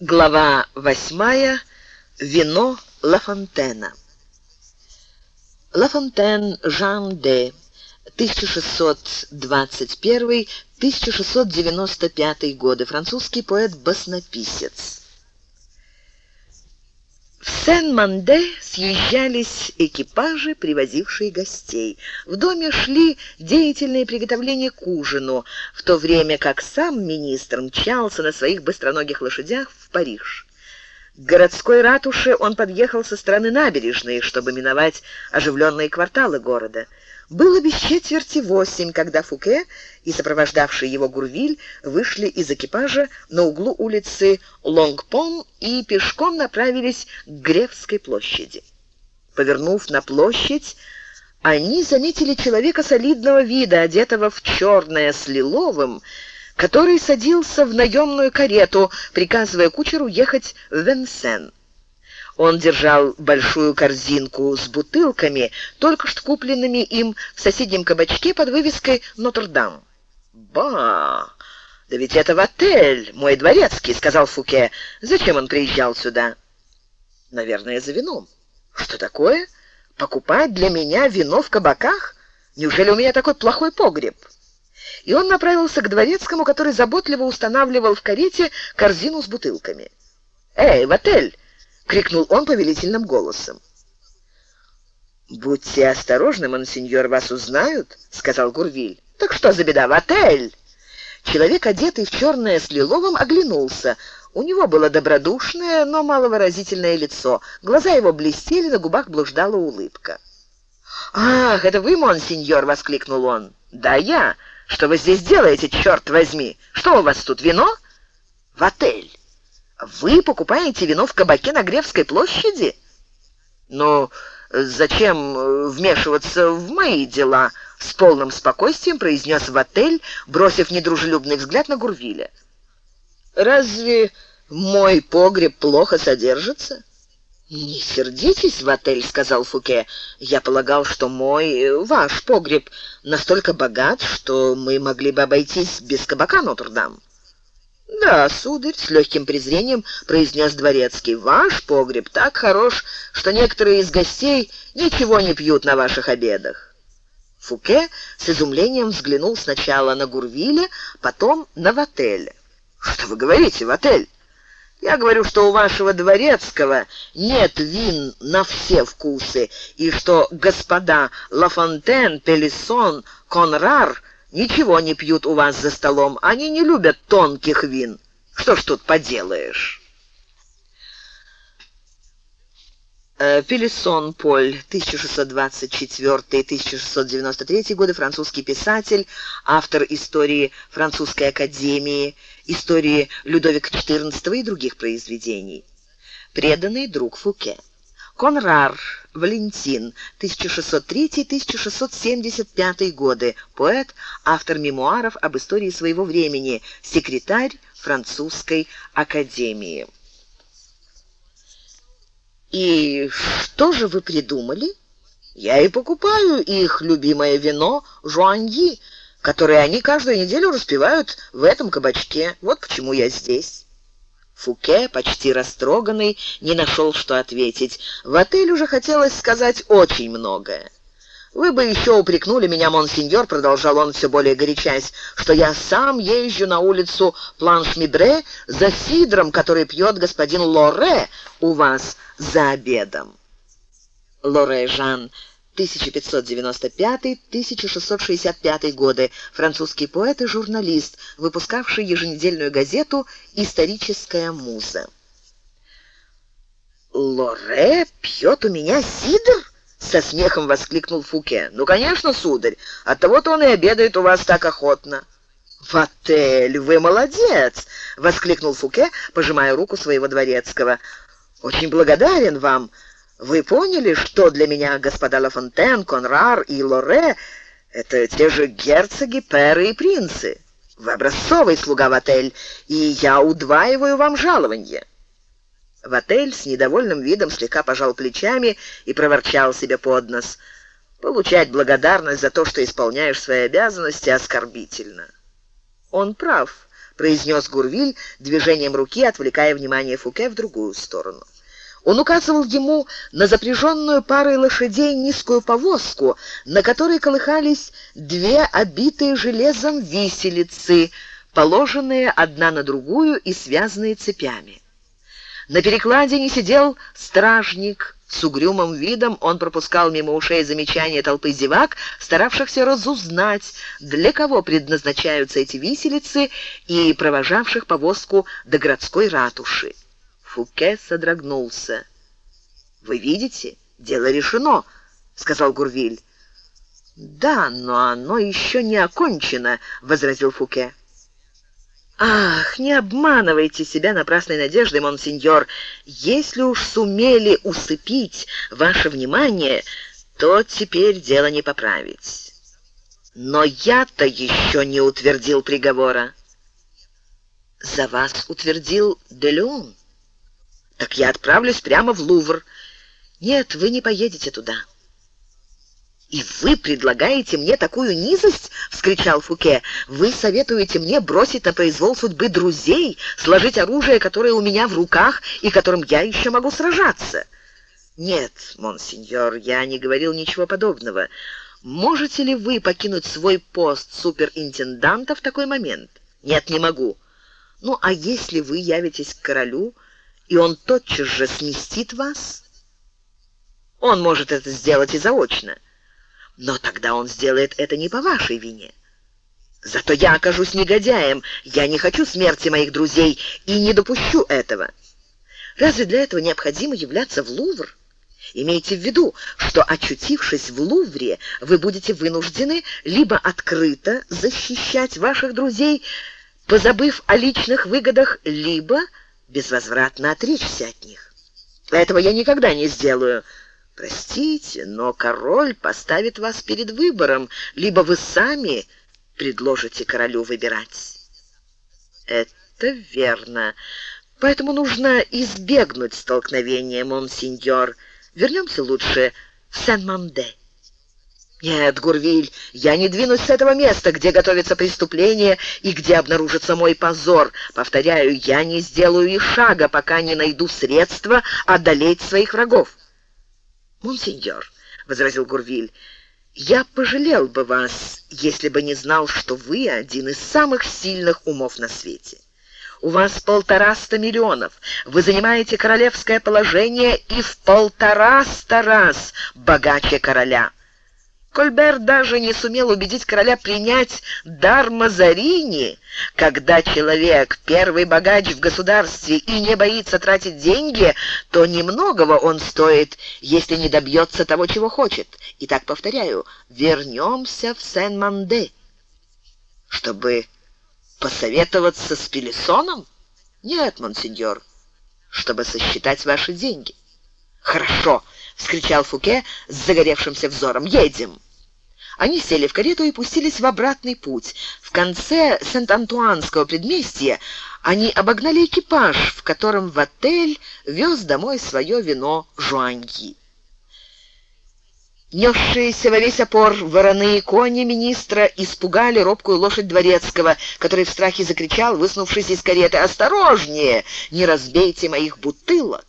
Глава восьмая. Вино Ла Фонтена. Жан де 1621-1695 годы, французский поэт-баснописец. В Сен-Манде съезжались экипажи, привозившие гостей. В доме шли деятельные приготовления к ужину, в то время как сам министр мчался на своих быстроногих лошадях в Париж. К городской ратуше он подъехал со стороны набережной, чтобы миновать оживленные кварталы города. Было без четверти восемь, когда Фуке и сопровождавший его Гурвиль вышли из экипажа на углу улицы Лонгпон и пешком направились к Гревской площади. Повернув на площадь, они заметили человека солидного вида, одетого в черное с лиловым, который садился в наемную карету, приказывая кучеру ехать в Венсен. Он держал большую корзинку с бутылками, только что купленными им в соседнем кабачке под вывеской «Нотр-Дам». «Ба! Да ведь это в отель, мой дворецкий», — сказал Фуке. «Зачем он приезжал сюда?» «Наверное, за вином». «Что такое? Покупать для меня вино в кабаках? Неужели у меня такой плохой погреб?» И он направился к дворецкому, который заботливо устанавливал в карете корзину с бутылками. «Эй, в отель!» крикнул он повелительным голосом. Будьте осторожны, монсеньор, вас узнают, сказал Гурвиль. Так что за беда в отель? Человек, одетый в черное с лиловым, оглянулся. У него было добродушное, но маловыразительное лицо. Глаза его блестели, на губах блуждала улыбка. «Ах, это вы, монсеньор!» — воскликнул он. «Да я! Что вы здесь делаете, черт возьми? Что у вас тут, вино?» «В отель!» Вы покупаете вино в кабаке на Гревской площади? Но зачем э, вмешиваться в мои дела? С полным спокойствием произнес в отель, бросив недружелюбный взгляд на Гурвиля. Разве мой погреб плохо содержится? «Не сердитесь в отель», — сказал Фуке. «Я полагал, что мой, э, ваш погреб настолько богат, что мы могли бы обойтись без кабака Нотр-Дам». «Да, сударь», — с легким презрением произнес дворецкий, — «ваш погреб так хорош, что некоторые из гостей ничего не пьют на ваших обедах». Фуке с изумлением взглянул сначала на Гурвиля, потом на Вателя. «Что вы говорите, Ватель? Я говорю, что у вашего дворецкого нет вин на все вкусы, и что господа Лафонтен, Пелисон, Конрар — Ничего не пьют у вас за столом, они не любят тонких вин. Что ж тут поделаешь? Э, Пелесон Поль, 1624-1693 годы, французский писатель, автор истории Французской академии, истории Людовика XIV и других произведений. Преданный друг Фуке. Конрар Валентин, 1603-1675 годы, поэт, автор мемуаров об истории своего времени, секретарь французской академии. И что же вы придумали? Я и покупаю их любимое вино Жуаньи, которое они каждую неделю распивают в этом кабачке. Вот почему я здесь. Фуке, почти растроганный, не нашел, что ответить. В отель уже хотелось сказать очень многое. «Вы бы еще упрекнули меня, монсеньор», — продолжал он все более горячась, «что я сам езжу на улицу Планш-Мидре за сидром, который пьет господин Лоре у вас за обедом». Лоре Жан 1595-1665 годы, французский поэт и журналист, выпускавший еженедельную газету «Историческая муза». «Лоре пьет у меня сидр?» — со смехом воскликнул Фуке. «Ну, конечно, сударь, оттого-то он и обедает у вас так охотно». «В отель! Вы молодец!» — воскликнул Фуке, пожимая руку своего дворецкого. «Очень благодарен вам!» Вы поняли, что для меня господа Лафонтен, Конрар и Лоре — это те же герцоги, перы и принцы? Вы образцовый слуга в отель, и я удваиваю вам жалование». В отель с недовольным видом слегка пожал плечами и проворчал себе под нос. «Получать благодарность за то, что исполняешь свои обязанности, оскорбительно». «Он прав», произнес Гурвиль движением руки, отвлекая внимание Фуке в другую сторону. Он указывал ему на запряженную парой лошадей низкую повозку, на которой колыхались две обитые железом виселицы, положенные одна на другую и связанные цепями. На перекладине сидел стражник. С угрюмым видом он пропускал мимо ушей замечания толпы зевак, старавшихся разузнать, для кого предназначаются эти виселицы, и провожавших повозку до городской ратуши. Фуке содрогнулся. «Вы видите, дело решено», — сказал Гурвиль. «Да, но оно еще не окончено», — возразил Фуке. «Ах, не обманывайте себя напрасной надеждой, монсеньор. Если уж сумели усыпить ваше внимание, то теперь дело не поправить. Но я-то еще не утвердил приговора». «За вас утвердил Делюн?» Так я отправлюсь прямо в Лувр. Нет, вы не поедете туда. «И вы предлагаете мне такую низость?» — вскричал Фуке. «Вы советуете мне бросить на произвол судьбы друзей, сложить оружие, которое у меня в руках и которым я еще могу сражаться?» «Нет, монсеньор, я не говорил ничего подобного. Можете ли вы покинуть свой пост суперинтенданта в такой момент?» «Нет, не могу». «Ну, а если вы явитесь к королю...» и он тотчас же сместит вас? Он может это сделать и заочно, но тогда он сделает это не по вашей вине. Зато я окажусь негодяем, я не хочу смерти моих друзей и не допущу этого. Разве для этого необходимо являться в Лувр? Имейте в виду, что, очутившись в Лувре, вы будете вынуждены либо открыто защищать ваших друзей, позабыв о личных выгодах, либо безвозвратно отречься от них. Этого я никогда не сделаю. Простите, но король поставит вас перед выбором, либо вы сами предложите королю выбирать. Это верно. Поэтому нужно избегнуть столкновения, монсеньор. Вернемся лучше в Сен-Манде. «Нет, Гурвиль, я не двинусь с этого места, где готовится преступление и где обнаружится мой позор. Повторяю, я не сделаю и шага, пока не найду средства одолеть своих врагов». «Монсеньор», — возразил Гурвиль, — «я пожалел бы вас, если бы не знал, что вы один из самых сильных умов на свете». У вас полтораста миллионов. Вы занимаете королевское положение и в полтораста раз богаче короля. Кольбер даже не сумел убедить короля принять дар Мазарини, когда человек первый богач в государстве и не боится тратить деньги, то немногого он стоит, если не добьется того, чего хочет. Итак, повторяю, вернемся в Сен-Манде. Чтобы посоветоваться с Пелесоном? Нет, монсеньор, чтобы сосчитать ваши деньги. Хорошо, вскричал Фуке с загоревшимся взором. «Едем!» Они сели в карету и пустились в обратный путь. В конце Сент-Антуанского предместья они обогнали экипаж, в котором в отель вез домой свое вино Жуаньи. Несшиеся во весь опор вороные кони министра испугали робкую лошадь дворецкого, который в страхе закричал, высунувшись из кареты, «Осторожнее! Не разбейте моих бутылок!»